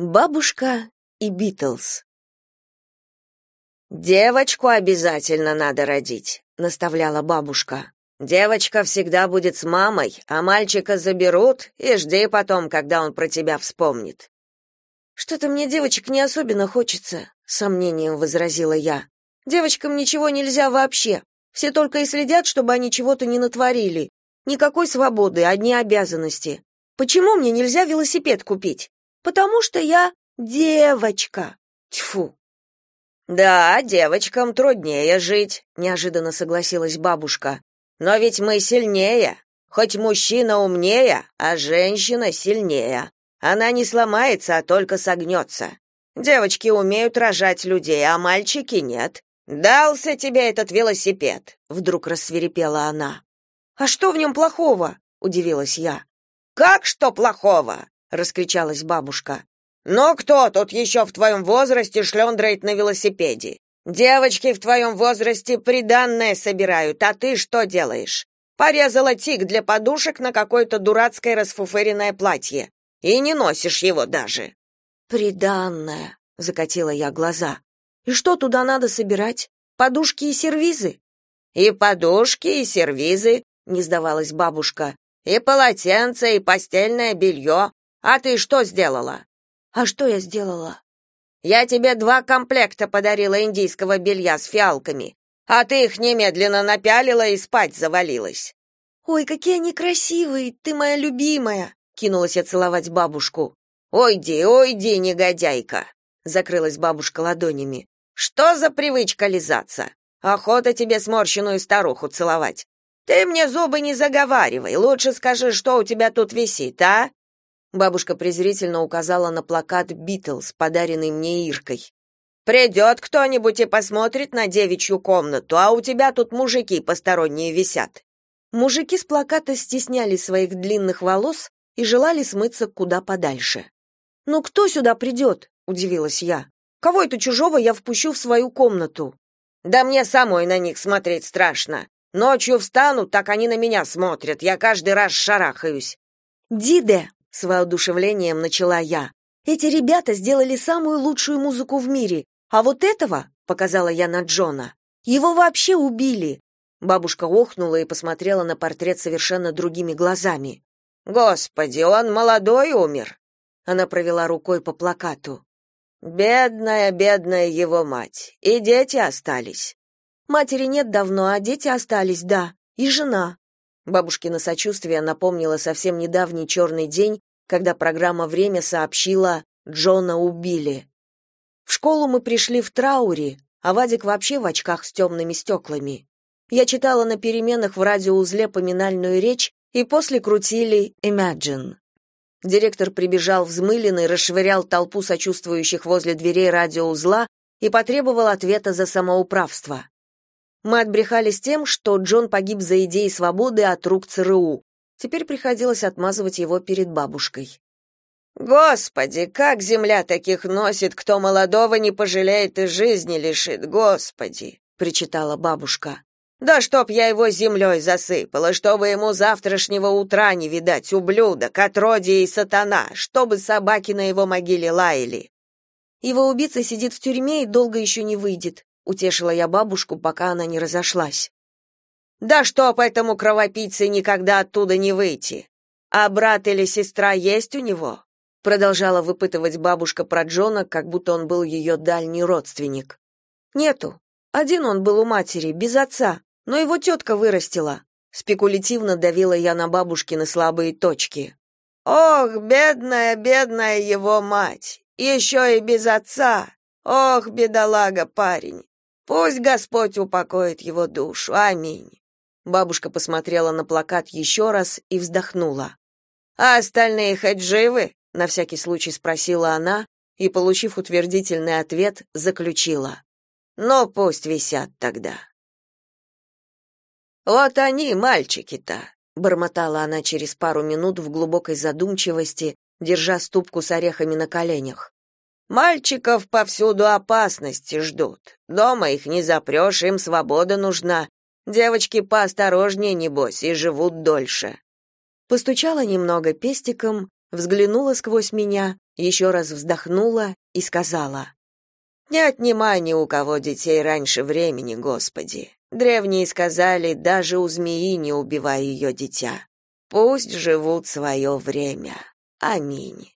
Бабушка и Битлз. Девочку обязательно надо родить, наставляла бабушка. Девочка всегда будет с мамой, а мальчика заберут и жди потом, когда он про тебя вспомнит. Что-то мне девочек не особенно хочется, сомнением возразила я. Девочкам ничего нельзя вообще. Все только и следят, чтобы они чего-то не натворили. Никакой свободы, одни обязанности. Почему мне нельзя велосипед купить? Потому что я девочка. Тьфу. Да, девочкам труднее жить, неожиданно согласилась бабушка. Но ведь мы сильнее. Хоть мужчина умнее, а женщина сильнее. Она не сломается, а только согнется. Девочки умеют рожать людей, а мальчики нет. Дался тебе этот велосипед, вдруг рассверепела она. А что в нем плохого? удивилась я. Как что плохого? Раскричалась бабушка. Но кто тут еще в твоем возрасте шлёндрает на велосипеде? Девочки в твоем возрасте приданное собирают, а ты что делаешь? Порезала тик для подушек на какое-то дурацкое расфуфыренное платье. И не носишь его даже. Приданное, закатила я глаза. И что туда надо собирать? Подушки и сервизы? И подушки, и сервизы, не сдавалась бабушка. И полотенце, и постельное белье. А ты что сделала? А что я сделала? Я тебе два комплекта подарила индийского белья с фиалками, а ты их немедленно напялила и спать завалилась. Ой, какие они красивые, ты моя любимая, кинулась я целовать бабушку. Ойди, ойди, негодяйка, закрылась бабушка ладонями. Что за привычка лизаться? Охота тебе сморщенную старуху целовать. Ты мне зубы не заговаривай, лучше скажи, что у тебя тут висит, а? Бабушка презрительно указала на плакат Битлз, подаренный мне Иркой. «Придет кто-нибудь и посмотрит на девичью комнату, а у тебя тут мужики посторонние висят». Мужики с плаката стесняли своих длинных волос и желали смыться куда подальше. «Ну кто сюда придет?» — удивилась я. «Кого это чужого я впущу в свою комнату?» «Да мне самой на них смотреть страшно. Ночью встану, так они на меня смотрят, я каждый раз шарахаюсь». «Диде!» С воодушевлением начала я. Эти ребята сделали самую лучшую музыку в мире, а вот этого, показала я на Джона, его вообще убили. Бабушка охнула и посмотрела на портрет совершенно другими глазами. Господи, он молодой умер. Она провела рукой по плакату. Бедная, бедная его мать. И дети остались. Матери нет давно, а дети остались, да, и жена. Бабушкино сочувствие напомнило совсем недавний черный день, когда программа «Время» сообщила «Джона убили». В школу мы пришли в трауре, а Вадик вообще в очках с темными стеклами. Я читала на переменах в радиоузле поминальную речь, и после крутили «Imagine». Директор прибежал взмыленный, расшвырял толпу сочувствующих возле дверей радиоузла и потребовал ответа за самоуправство. Мы отбрехались тем, что Джон погиб за идеи свободы от рук ЦРУ. Теперь приходилось отмазывать его перед бабушкой. Господи, как земля таких носит, кто молодого не пожалеет и жизни лишит, Господи, причитала бабушка. Да чтоб я его землей засыпала, чтобы ему завтрашнего утра не видать, ублюдок, отродье и сатана, чтобы собаки на его могиле лаяли. Его убийца сидит в тюрьме и долго еще не выйдет утешила я бабушку, пока она не разошлась. Да что по этому кровопийце никогда оттуда не выйти. А брат или сестра есть у него? продолжала выпытывать бабушка про Джона, как будто он был ее дальний родственник. Нету. Один он был у матери, без отца, но его тетка вырастила. Спекулятивно давила я на бабушкины слабые точки. Ох, бедная, бедная его мать, еще и без отца. Ох, бедолага парень. Пусть Господь упокоит его душу. Аминь. Бабушка посмотрела на плакат еще раз и вздохнула. А остальные хоть живы? на всякий случай спросила она и, получив утвердительный ответ, заключила: "Ну, пусть висят тогда". Вот они, мальчики-то, бормотала она через пару минут в глубокой задумчивости, держа ступку с орехами на коленях. Мальчиков повсюду опасности ждут. Дома их не запрешь, им свобода нужна. Девочки поосторожнее, небось, и живут дольше. Постучала немного пестиком, взглянула сквозь меня еще раз вздохнула и сказала: "Не отнимай ни у кого детей раньше времени, Господи. Древние сказали: даже у змеи не убивай ее дитя. Пусть живут свое время. Аминь".